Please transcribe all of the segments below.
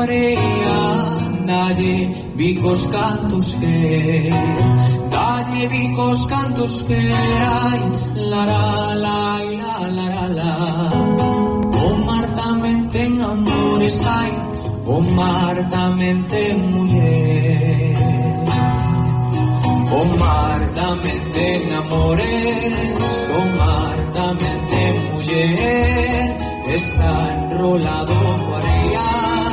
norean nahi bikoskantuzke Nahi bikoskantuzke Ai, lara, la, la, la, la la. Oh Marta, menten amores, ay Oh Marta, menten mujer Oh Marta, menten amores Oh Marta, menten mujer Está enrolado por ella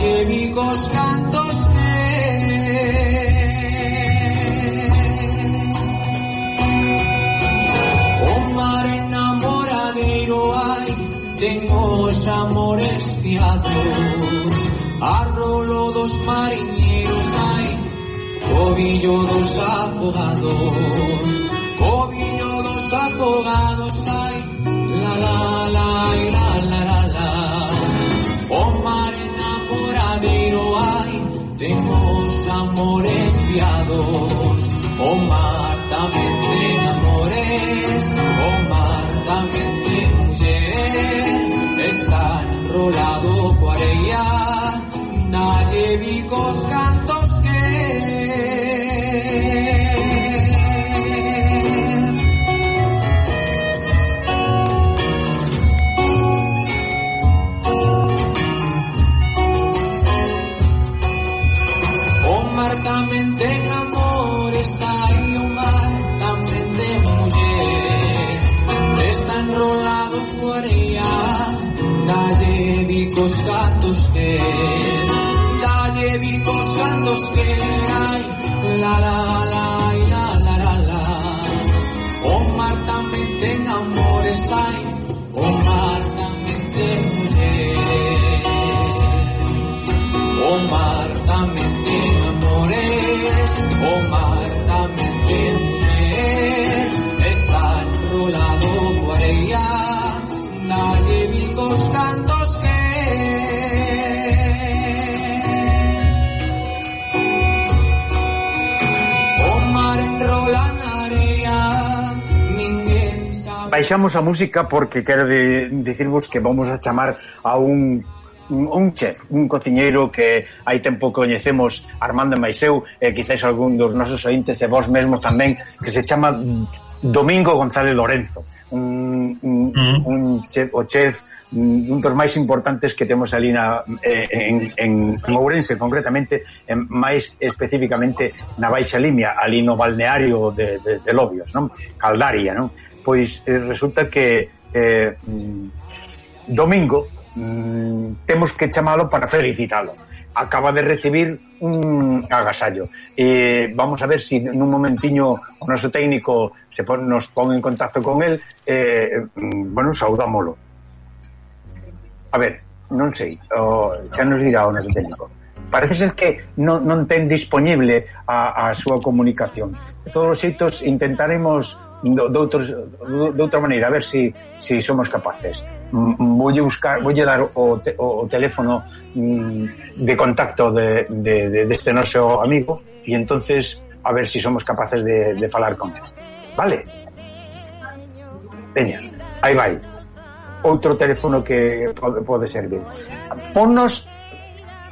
llevi cos cantos meus O mar enamoradeiro hai Ten os amores fiados Arrolo dos mariñeiros hai Cobillo dos afogados Cobillo dos afogados hai La la la la amores fiados, oh Marta, amores, oh Marta, deixamos a música porque quero de, dicirvos que vamos a chamar a un un chef, un cociñeiro que hai tempo coñecemos Armando Maiseu e quizás algún dos nosos ointes e vos mesmos tamén, que se chama Domingo González Lorenzo un, un, mm. un chef, o chef mm, un dos máis importantes que temos ali na, en, en, en Ourense concretamente, en, máis especificamente na Baixa Limia, ali no balneario de, de, de Lobios non? Caldaria, non? pois eh, resulta que eh, mm, domingo mm, temos que chamalo para felicitalo acaba de recibir un agasallo. e vamos a ver si nun momentiño o noso técnico se pon, nos pon en contacto con el eh, mm, bueno, saudámolo. A ver, non sei, o, xa nos dirá o noso técnico parece ser que non, non ten disponible a, a súa comunicación. De todos os xeitos intentaremos do, do outros, de outra maneira, a ver se si, si somos capaces. Voulle buscar, voulle dar o, te, o, o teléfono mm, de contacto de, de, de, de noso amigo e entonces a ver se si somos capaces de, de falar con ele. Vale? Veña, aí vai. Outro teléfono que pode, pode servir. Ponnos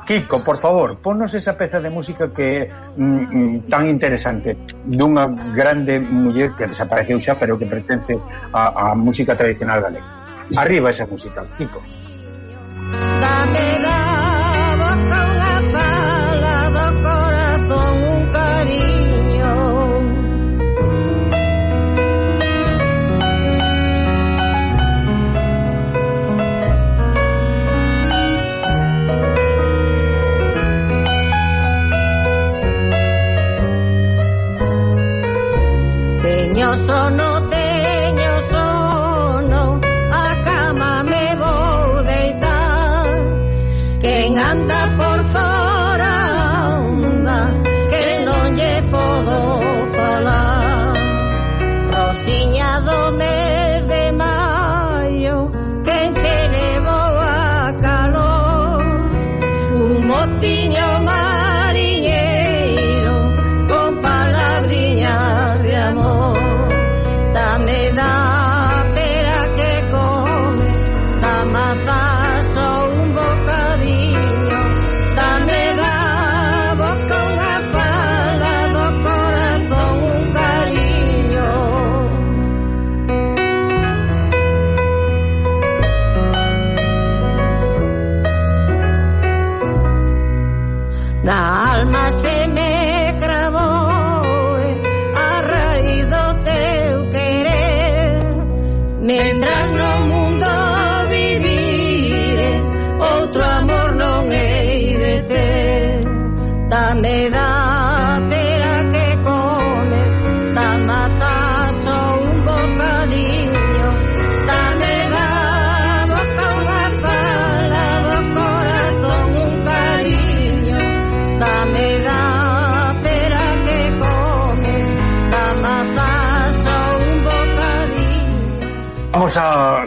Kiko, por favor, ponnos esa peza de música que é mm, mm, tan interesante dunha grande muller que desapareceu xa, pero que pertence á música tradicional galega. Arriba esa música, Kiko. Dame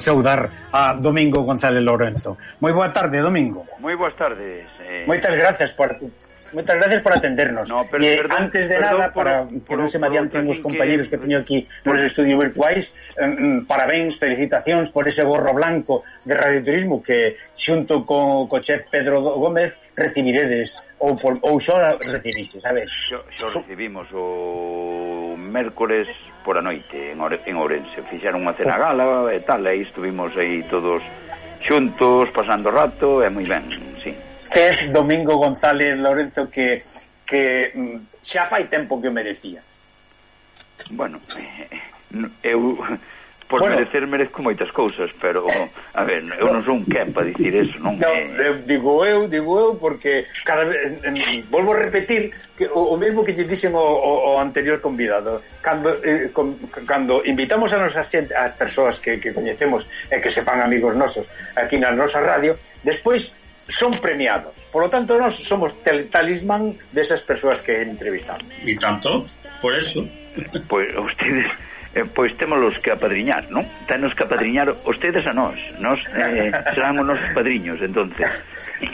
saudar a Domingo González Lorenzo. Moi boa tarde, Domingo. Moi boas tardes. Eh... Moitas gracias por Moitas gracias por atendernos. No, pero, eh, perdón, antes de perdón, nada, por, para por, que non se me adianten os compañeros que, que teño aquí nos estudios virtuais, eh, parabéns, felicitacións por ese gorro blanco de radioturismo que xunto co, co chef Pedro Gómez recibiredes ou, por, ou xo recibiches, sabes? Xo, xo recibimos o mércores por a noite en, Ore, en Ourense. Fixeron unha cena oh. gala e tal, e aí estuvimos aí todos xuntos, pasando rato, e moi ben, sí. Cés Domingo González Lorenzo que que mm, xa fai tempo que o merecía. Bueno, eu por bueno, merecer merezco moitas cousas, pero a ver, eu non son un para dicir eso, non no, eh... Eh... digo eu, digo eu porque cada vez eh, volvo a repetir que o, o mesmo que lle dixen o, o, o anterior convidado, cando eh, con, cando invitamos a nosas xente, as persoas que que coñecemos e eh, que se fan amigos nosos aquí na nosa radio, despois son premiados. Por lo tanto, nós somos talismán desas persoas que entrevistamos. E tanto, por eso. Pois pues, ustedes eh, pois temos que apadriñar, non? Tenos que apadriñar ustedes a nós, nós eh, serán os nosos padriños, entonces.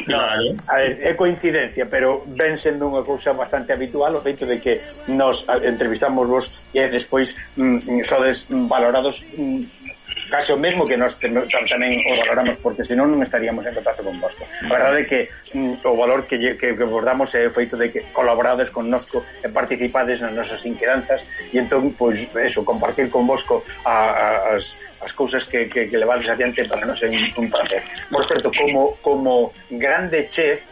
Claro. A ver, é coincidencia, pero ven sendo unha cousa bastante habitual o feito de que nos entrevistamos vos e despois mm, mm sodes valorados mm, case o mesmo que nós tamén o valoramos porque senón non estaríamos en contacto con vos. A verdade é que mm, o valor que, que, que vos damos é o feito de que colaborades con nosco e participades nas nosas inquedanzas e entón, pois, eso, compartir con vosco a, a, as, as cousas que, que, que levades adiante para nos é un, un placer. Por certo, como, como grande chef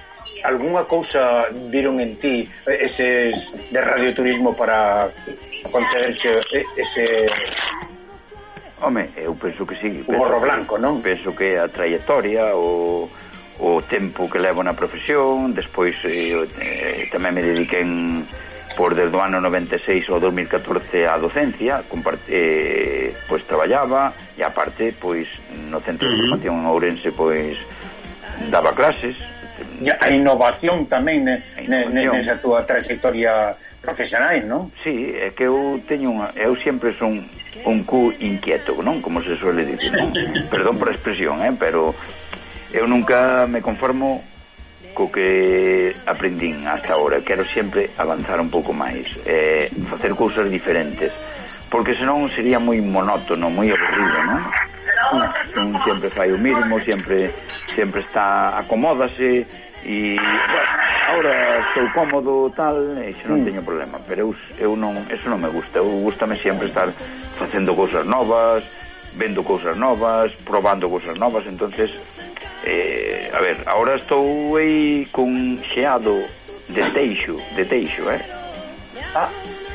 algunha cousa viron en ti eses de radioturismo para concederche ese Home, eu penso que sí. Penso o gorro blanco, non? Penso que a trayectoria, o, o tempo que levo na profesión, despois eh, eh tamén me dediquen por desde o ano 96 ao 2014 a docencia, comparte, eh, pois traballaba e aparte pois no centro de formación en Ourense pois daba clases. E a innovación tamén ne, innovación. ne, nesa túa trayectoria profesional, non? Sí, é que eu teño unha eu sempre son un cu inquieto, non? Como se suele dicir, non? Perdón por a expresión, eh? pero eu nunca me conformo co que aprendín hasta ahora. Quero sempre avanzar un pouco máis, eh, facer cousas diferentes, porque senón sería moi monótono, moi aburrido, non? Un sempre fai o mismo, sempre sempre está acomódase e bueno, Ahora estou cómodo tal, e xa non mm. teño problema, pero eu, eu non, eso non me gusta. Eu gustame sempre estar facendo cousas novas, vendo cousas novas, probando cousas novas, entonces eh, a ver, ahora estou aí cun xeado de teixo, de teixo, eh? Ah,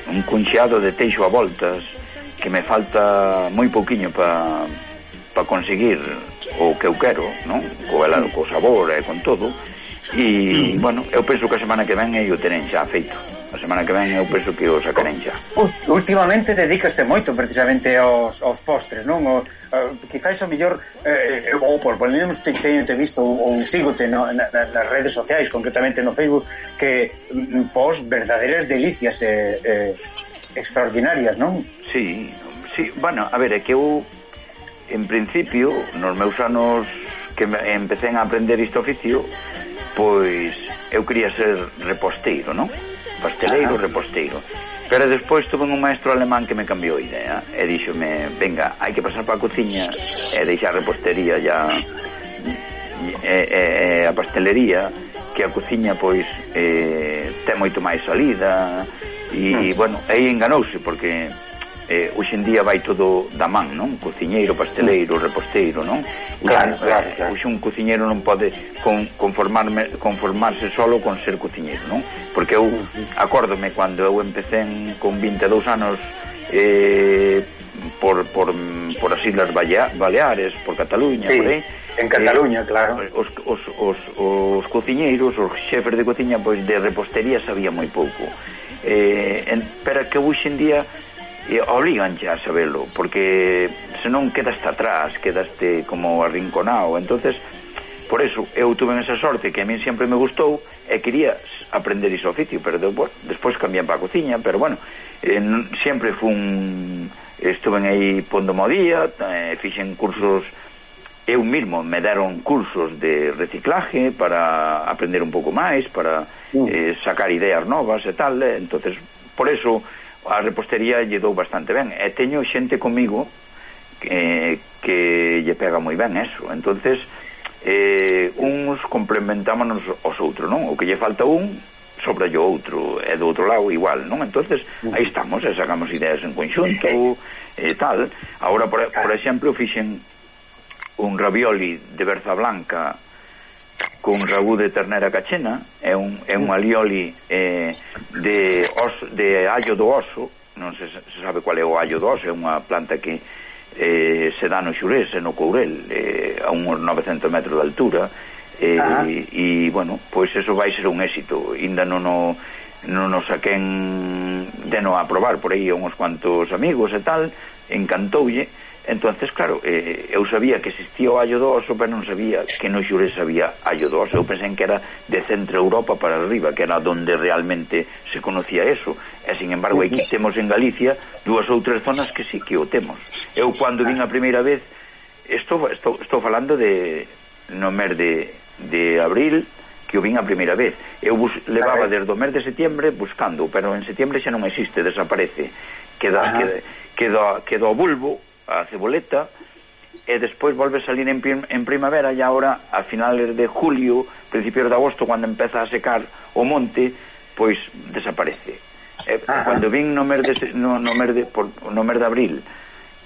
un cunxeado de teixo a voltas que me falta moi pouquiño para pa conseguir o que eu quero, non? Co velado, hmm. co sabor e con todo, E, mm. bueno, eu penso que a semana que ven eu o xa feito. A semana que ven eu penso que o sacarén xa. Últimamente dedicaste moito precisamente aos, aos postres, non? O, uh, quizás o mellor eh, eh ou por ponernos te, teño te visto ou, ou sígote no, na, na, nas redes sociais, concretamente no Facebook, que mm, pos verdadeiras delicias eh, eh, extraordinarias, non? Sí, sí, bueno, a ver, é que eu en principio, nos meus anos que empecé a aprender este oficio, pois eu quería ser reposteiro, non? Pasteleiro, ah. reposteiro. Pero despois tuve un maestro alemán que me cambiou a idea e díxome, venga, hai que pasar para a cociña e deixar a repostería ya e, e, e a pastelería que a cociña pois eh, ten moito máis salida e, mm. bueno, aí enganouse porque eh, hoxe en día vai todo da man, non? Cociñeiro, pasteleiro, reposteiro, non? Claro, hoxe, claro, claro. Hoxe un cociñeiro non pode con, conformarme, conformarse solo con ser cociñeiro, non? Porque eu acórdome cando eu empecé con 22 anos eh, por, por, por as Islas Baleares, por Cataluña, sí. por aí, En Cataluña, eh, claro. Os, os, os, os cociñeiros, os xefes de cociña, pois de repostería sabía moi pouco. Eh, en, pero que hoxe en día e obliganche a sabelo, porque senón quedaste atrás, quedaste como arrinconado, entonces Por eso, eu tuve esa sorte que a min sempre me gustou e quería aprender iso oficio, pero de, bueno, despois cambian para a cociña, pero bueno, eh, non, sempre fun, estuve aí pondo mo día, eh, fixen cursos, eu mismo me deron cursos de reciclaje para aprender un pouco máis, para uh. eh, sacar ideas novas e tal, eh, entonces por eso a repostería lle dou bastante ben. E teño xente comigo que, que lle pega moi ben eso. Entonces eh, uns complementámonos os outros non? o que lle falta un sobra o outro e do outro lado igual non? Entonces aí estamos e sacamos ideas en conxunto e tal. Agora por, por ah. exemplo fixen un ravioli de berza blanca con ragú de ternera cachena é un, é un alioli eh, de, os, de allo do oso non se, se sabe qual é o allo do oso é unha planta que eh, se dá no xurés e no courel eh, a uns 900 metros de altura e, Ajá. e bueno, pois eso vai ser un éxito. Ainda non o, non o saquen de non aprobar por aí a uns cuantos amigos e tal encantoulle. Entonces claro, eh, eu sabía que existía o allo do oso pero non sabía que no xurés sabía allo do oso eu pensei que era de centro Europa para arriba que era donde realmente se conocía eso. E sin embargo aquí temos en Galicia dúas ou tres zonas que sí que o temos. Eu cando vin a primeira vez estou, estou, estou falando de no mes de de abril que o vin a primeira vez. Eu bus, levaba desde o mes de setembro buscando, pero en setembro xa non existe, desaparece. Queda, Ajá. queda, queda, queda o bulbo, a ceboleta, e despois volve a salir en, en primavera e agora a finales de julio, principios de agosto, cando empeza a secar o monte, pois desaparece. E, Ajá. cando vin no mes de, no, no mes de, por, no mes de abril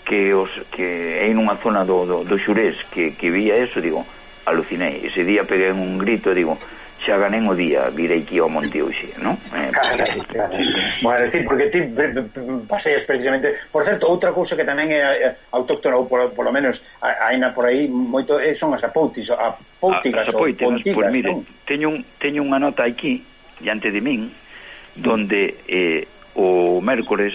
que, os, que hai nunha zona do, do, do Xurés que, que vía eso, digo, alucinei. Ese día peguei un grito e digo, xa ganen o día, virei aquí ao monte hoxe, non? Eh, claro, eh, claro. Bueno, decir, porque ti paseas precisamente... Por certo, outra cousa que tamén é autóctona, ou polo, polo menos aina por aí, moito eh, son as apoutis, apóutigas, a, as apóitigas, ou pontigas, pois, mire, non? Teño, un, teño unha nota aquí, diante de min, donde eh, o mércores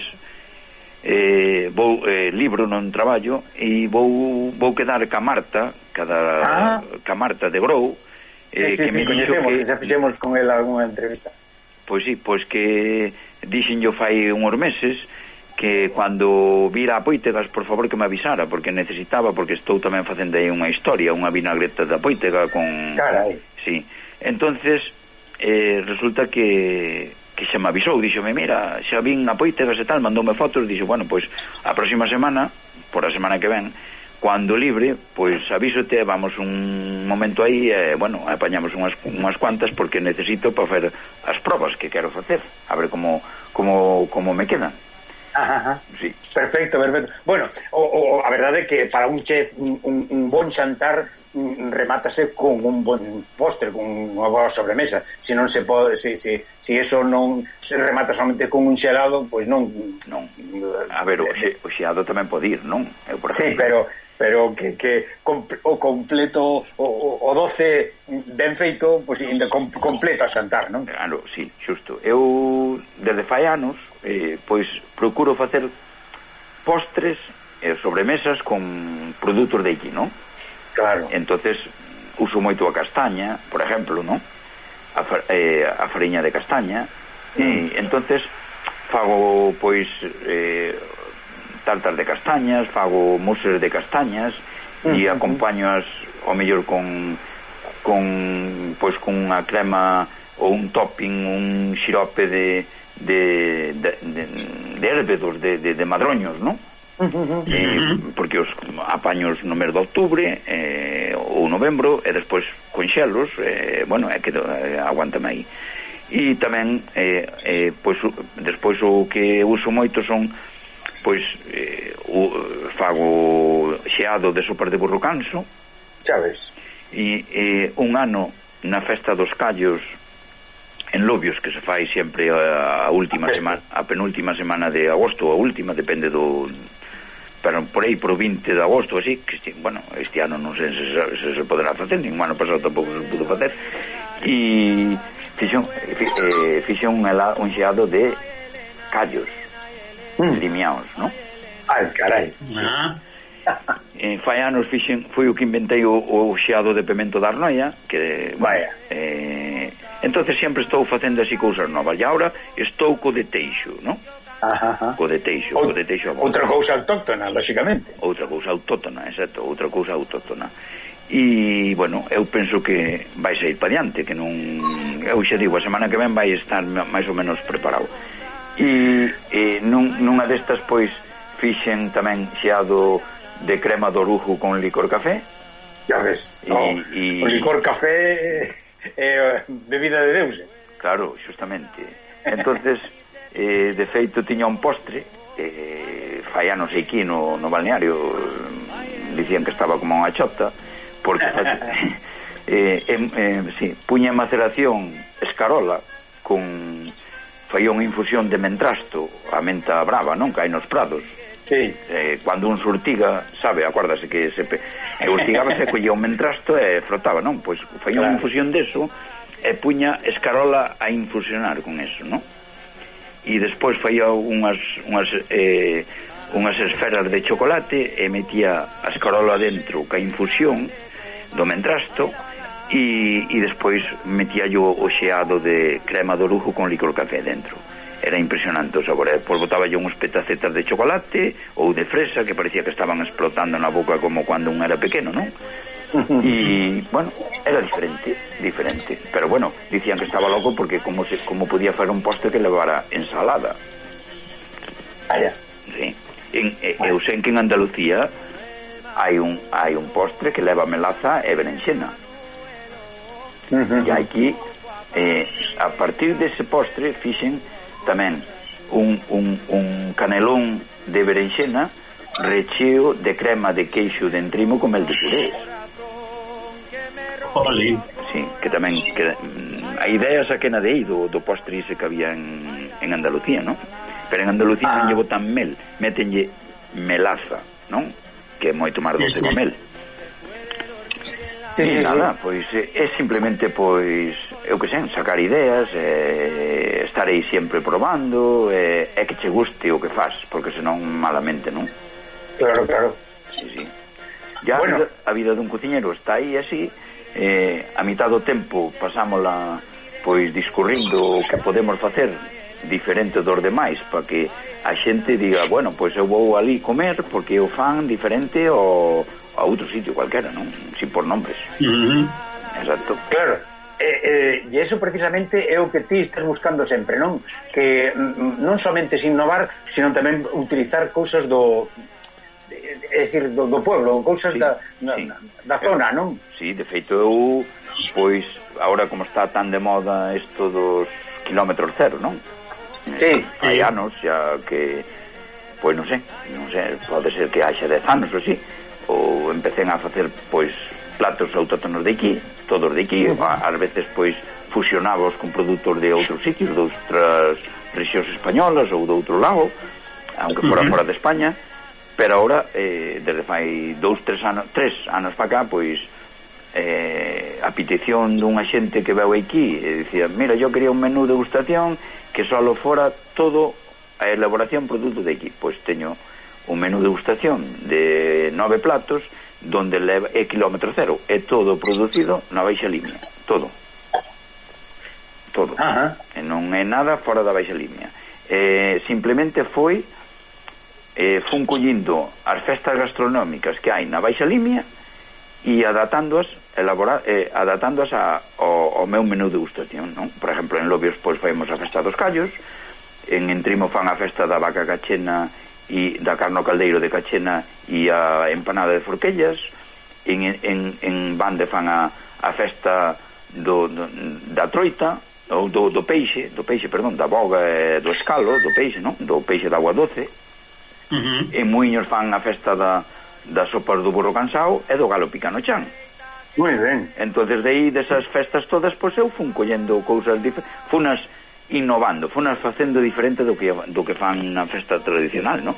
eh, vou eh, libro non traballo e vou vou quedar ca Marta, cada ah. ca Marta de Brou, eh, sí, sí, que sí, me coñecemos, que, que xa fixemos con ela algunha entrevista. Pois sí, pois que dixen yo fai uns meses que cando vira a Poitegas, por favor, que me avisara, porque necesitaba, porque estou tamén facendo aí unha historia, unha vinagreta da Poitega con... Carai. Sí. Entonces, eh, resulta que que xa me avisou, díxome, mira, xa vin a Poitegas e tal, mandoume fotos, dixo, bueno, pois a próxima semana, por a semana que ven, cuando libre, pois avísote, vamos un momento aí, e, bueno, apañamos unhas, unhas cuantas, porque necesito para facer as probas que quero facer, a ver como, como, como me quedan. Ajá, sí. Perfecto, perfecto. Bueno, o, o, a verdade é que para un chef un, un bon xantar mm, remátase con un bon póster, con unha boa sobremesa. Se non se pode, se, se, se eso non se remata solamente con un xelado, pois non... Non. A ver, o, xe, o xelado tamén pode ir, non? Eu, por sí, pero pero que, que o completo o, o, o doce ben feito, pois pues, com, completo a xantar, non? Claro, sí, xusto. Eu desde fai anos eh, pois procuro facer postres e sobremesas con produtos de aquí, non? Claro. Entonces uso moito a castaña, por exemplo, non? A, eh, a fariña de castaña. Mm. E entonces fago pois eh, tartas de castañas, fago mousses de castañas mm -hmm. e acompañoas ao mellor con con pois con unha crema ou un topping, un xirope de de, de, de, de hérbedos, de, de, de madroños, non? Uh -huh. eh, porque os apaños no mes de octubre eh, ou novembro e despois con xelos eh, bueno, é que eh, aguántame aí e tamén eh, eh, pois, despois o que uso moito son pois eh, o, fago xeado de sopas de burro canso xa ves e eh, un ano na festa dos callos en Lobios, que se fai sempre a, a última semana, a penúltima semana de agosto, a última, depende do pero por aí pro 20 de agosto así, que este, bueno, este ano non sei se, se, se poderá facer, nin ano pasado tampouco se pudo facer e fixo, eh, fixo un, helado, un xeado de callos mm. limiaos, non? Ai, carai ah. eh, fai anos fixen foi o que inventei o, o xeado de pemento da arnoia que, bueno, Vaya. eh, entonces sempre estou facendo así cousas novas. E agora estou co de teixo, non? Ajá, ajá. Co de teixo, o, co de teixo. Outra cousa autóctona, basicamente. Outra cousa autóctona, exacto, outra cousa autóctona. E, bueno, eu penso que vai sair para diante, que non... Eu xa digo, a semana que ven vai estar máis ou menos preparado. E, e nun, nunha destas, pois, fixen tamén xeado de crema de orujo con licor café. Ya ves, no, e, e... o licor café eh, bebida de deuses. Eh. Claro, justamente. entonces eh, de feito tiña un postre, eh, fai anos aquí no, no balneario, dicían que estaba como unha chota, porque eh, eh, eh, sí, puña en maceración escarola con fai unha infusión de mentrasto, a menta brava, non? Que hai nos prados, Sí. Eh, cando un surtiga, sabe, acuérdase que se pe... e urtigábase, collía un mentrasto e frotaba, non? Pois foi claro. unha infusión deso e puña escarola a infusionar con eso, non? E despois faía unhas, unhas, eh, unhas esferas de chocolate e metía a escarola dentro ca infusión do mentrasto e, e despois metía yo o xeado de crema do orujo con licor café dentro era impresionante o sabor. E pois botaba yo uns petacetas de chocolate ou de fresa que parecía que estaban explotando na boca como cando un era pequeno, non? y bueno, era diferente, diferente. Pero bueno, dicían que estaba loco porque como se, como podía facer un postre que levara ensalada. Vaya. Sí. En, en, eu sei que en Andalucía hai un hai un postre que leva melaza e berenxena. Uh -huh. E aquí eh, a partir dese postre fixen tamén un, un, un canelón de berenxena recheo de crema de queixo de entrimo con mel de puré Oli. Sí, que tamén que, mm, a idea saquena de aí do, do postre ese que había en, en Andalucía, non? Pero en Andalucía ah. non llevo tan mel, metenlle melaza, non? Que é moito máis doce sí, sí. con mel. Sí, sí, nada, sí. pois eh, é simplemente pois eu que sen, sacar ideas, eh, estar aí sempre probando, eh, é que che guste o que faz, porque senón malamente, non? Claro, claro. Sí, sí. Ya bueno. a vida dun cociñero está aí así, eh, a mitad do tempo pasámola pois discurrindo o que podemos facer diferente dos demais para que a xente diga, bueno, pois eu vou ali comer porque eu fan diferente ao, a outro sitio cualquera, non? Sin por nombres. Uh. Exacto. Claro eh, eh, e eso precisamente é o que ti estás buscando sempre, non? Que mm, non somente sin innovar, sino tamén utilizar cousas do é dicir, do, do pueblo, cousas sí, da, sí. da, da zona, eh, non? Sí, de feito eu pois agora como está tan de moda isto dos kilómetros cero, non? Sí, hai sí. anos xa que pois non sei, non sei, pode ser que haxa 10 anos ou si, sí, ou empecen a facer pois platos autóctonos de aquí, todos de aquí, ás veces pois fusionados con produtos de outros sitios, de outras regións españolas ou de outro lado, aunque fora fora de España, pero agora, eh, desde fai dous, tres anos, tres anos pa cá, pois, eh, a petición dunha xente que veu aquí e dicía, mira, yo quería un menú de degustación que só fora todo a elaboración produto de aquí. Pois teño un menú degustación de nove platos donde leva, é kilómetro cero. É todo producido na baixa línea todo. Todo. Ajá. e non é nada fora da baixa línea eh, simplemente foi eh, fun collindo as festas gastronómicas que hai na baixa línea e adaptándoas elabora, eh, adaptándoas a, ao, ao meu menú de gustación non? por exemplo en Lobios pois faimos a festa dos callos en Entrimo fan a festa da vaca cachena e da carno caldeiro de cachena e a empanada de forquellas en, en, en Bande fan a, a festa do, do, da troita ou do, do peixe, do peixe, perdón, da boga e do escalo, do peixe, non? Do peixe da agua doce. Uh -huh. En Muiños fan a festa da, das sopas do burro cansao e do galo picano chan. Moi ben. Entonces de aí desas festas todas pois eu fun collendo cousas diferentes, funas innovando, fonas facendo diferente do que do que fan na festa tradicional, non?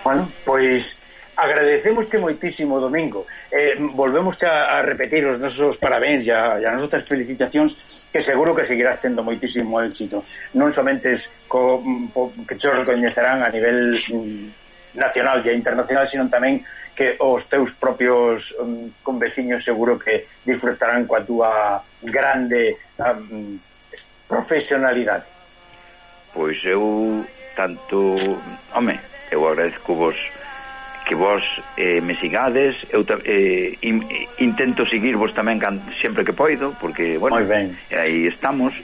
Bueno, pois agradecemos que moitísimo, Domingo. Eh, volvemos a, a repetir os nosos parabéns e, a, e as nosas felicitacións que seguro que seguirás tendo moitísimo éxito. Non somente co, po, que xos recoñecerán a nivel mm, nacional e internacional, sino tamén que os teus propios um, conveciños seguro que disfrutarán coa túa grande um, profesionalidade? Pois eu tanto, home, eu agradezco vos que vos eh, me sigades, eu eh, in, eh, intento seguirvos tamén can, sempre que poido, porque, bueno, aí estamos,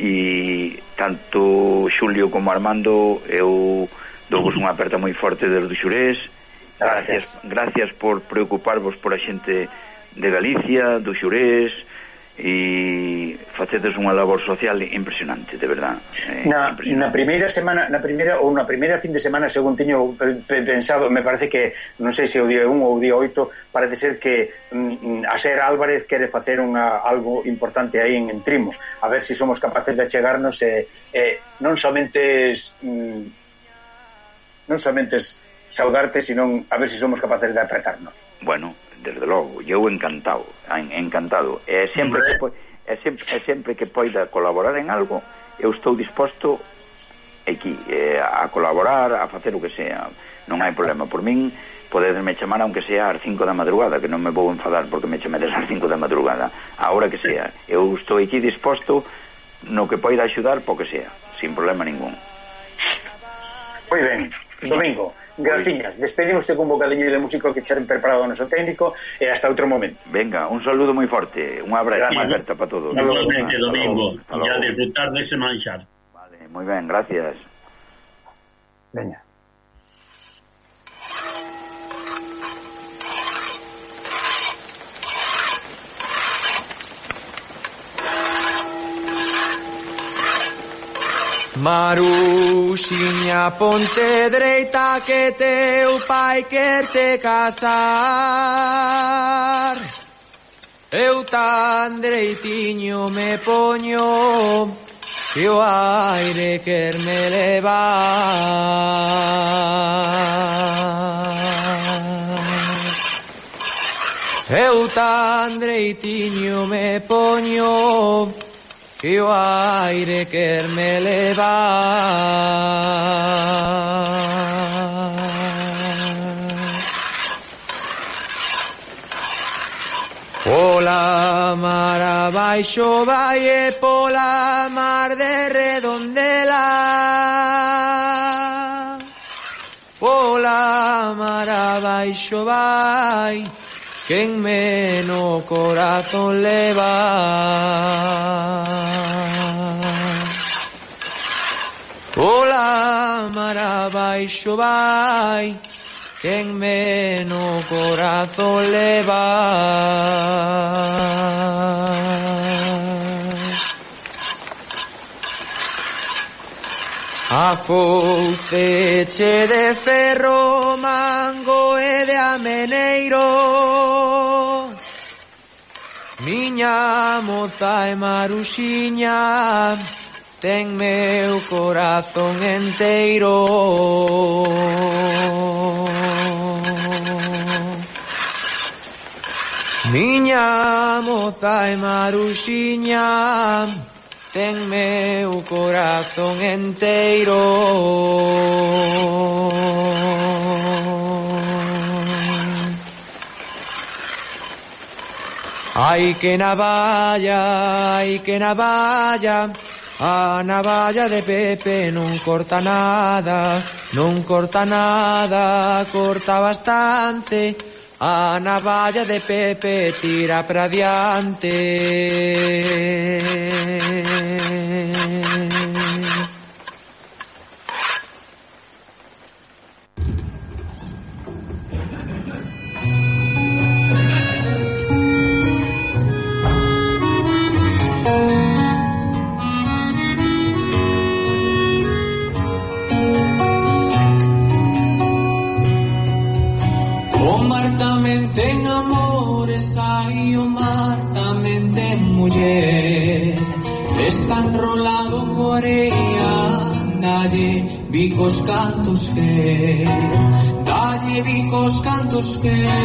e tanto Xulio como Armando, eu douvos unha aperta moi forte desde o Xurés, gracias, gracias por preocuparvos por a xente de Galicia, do Xurés, e facedes unha labor social impresionante, de verdad. Eh, na, na primeira semana, na primeira ou na primeira fin de semana, según teño pensado, me parece que non sei se o día 1 ou o día 8, parece ser que mm, mm a Ser Álvarez quere facer unha algo importante aí en, en Trimo, a ver se si somos capaces de chegarnos e e non somente mm, non somente saudarte, senón a ver se si somos capaces de apretarnos. Bueno, desde logo, eu encantado, encantado. E sempre que po, e sempre, e sempre que poida colaborar en algo, eu estou disposto aquí eh, a colaborar, a facer o que sea. Non hai problema por min, podedesme chamar aunque sea ás 5 da madrugada, que non me vou enfadar porque me chamedes ás 5 da madrugada, a hora que sea. Eu estou aquí disposto no que poida axudar po que sea, sin problema ningún. Moi ben, Domingo, Graciñas, despedimos con bocadillo de música que xeren preparado o noso técnico e hasta outro momento. Venga, un saludo moi forte, un abrazo moi aperta para todos. Igualmente, domingo, ya disfrutar dese manxar. Vale, moi ben, gracias. Veña. Maruxiña ponte dereita que teu pai quer te casar. Eu tan dereitiño me poño Que o aire quer me levar. Eu tan dereitiño me poño que o aire quer me levar. Pola mar abaixo vai e pola mar de redondela. Pola mar abaixo vai, quen meno corazón leva. baixo vai Quen meno corazón leva A fouceche de ferro, mango e de ameneiro. Miña moza e maruxiña ten meu corazón enteiro. Miña moza e maruxiña, ten meu corazón enteiro. Ai que navalla, ai que navalla, A navalla de Pepe non corta nada, non corta nada, corta bastante. A navalla de Pepe tira para diante.